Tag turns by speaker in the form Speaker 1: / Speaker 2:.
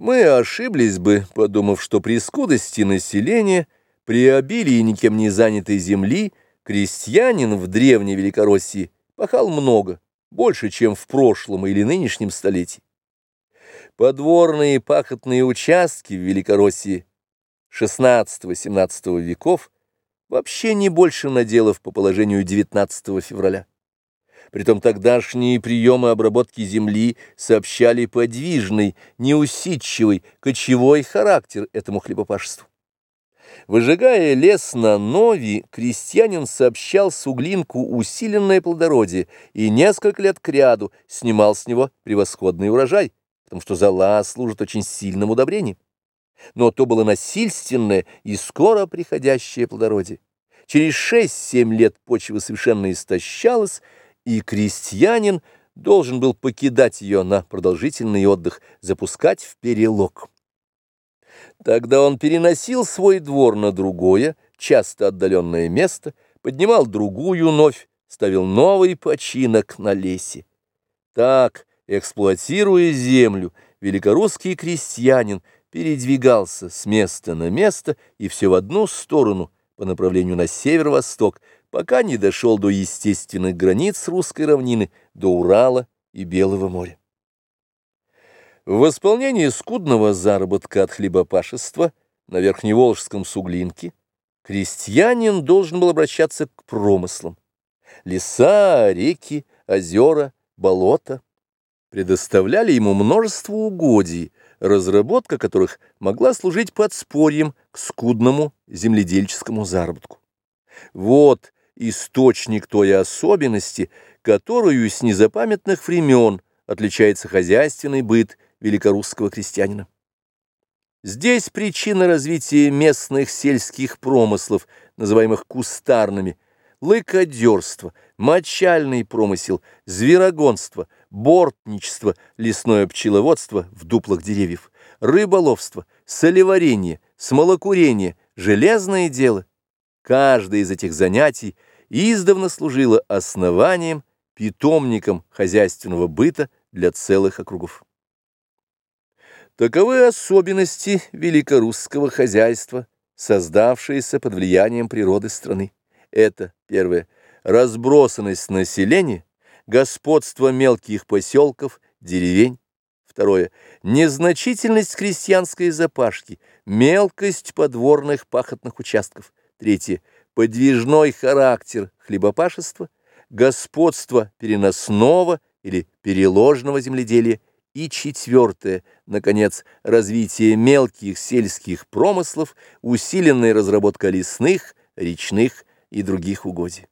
Speaker 1: Мы ошиблись бы, подумав, что при скудости населения, при обилии никем не занятой земли, крестьянин в древней Великороссии пахал много, больше, чем в прошлом или нынешнем столетии. Подворные пахотные участки в Великороссии XVI-XVII веков вообще не больше наделов по положению 19 февраля. Притом тогдашние приемы обработки земли сообщали подвижный, неусидчивый, кочевой характер этому хлебопашеству. Выжигая лес на нови, крестьянин сообщал суглинку усиленное плодородие и несколько лет кряду снимал с него превосходный урожай, потому что зола служит очень сильным удобрением. Но то было насильственное и скоро приходящее плодородие. Через шесть-семь лет почва совершенно истощалась, и крестьянин должен был покидать ее на продолжительный отдых, запускать в перелог. Тогда он переносил свой двор на другое, часто отдаленное место, поднимал другую новь, ставил новый починок на лесе. Так, эксплуатируя землю, великорусский крестьянин передвигался с места на место и все в одну сторону, по направлению на северо-восток, пока не дошел до естественных границ русской равнины, до Урала и Белого моря. В восполнении скудного заработка от хлебопашества на Верхневолжском Суглинке крестьянин должен был обращаться к промыслам. Леса, реки, озера, болота предоставляли ему множество угодий, разработка которых могла служить подспорьем к скудному земледельческому заработку. Вот источник той особенности, которую с незапамятных времен отличается хозяйственный быт великорусского крестьянина. Здесь причина развития местных сельских промыслов, называемых кустарными, лыкодерство, мочальный промысел, зверогонство, бортничество, лесное пчеловодство в дуплах деревьев, рыболовство, солеварение, смолокурение, железное дело. Каждое из этих занятий издавна служило основанием, питомником хозяйственного быта для целых округов. Таковы особенности великорусского хозяйства, создавшиеся под влиянием природы страны. Это, первое, разбросанность населения, господство мелких поселков, деревень. Второе, незначительность крестьянской запашки, мелкость подворных пахотных участков. Третье, подвижной характер хлебопашества, господство переносного или переложного земледелия. И четвертое, наконец, развитие мелких сельских промыслов, усиленная разработка лесных, речных и других угодий.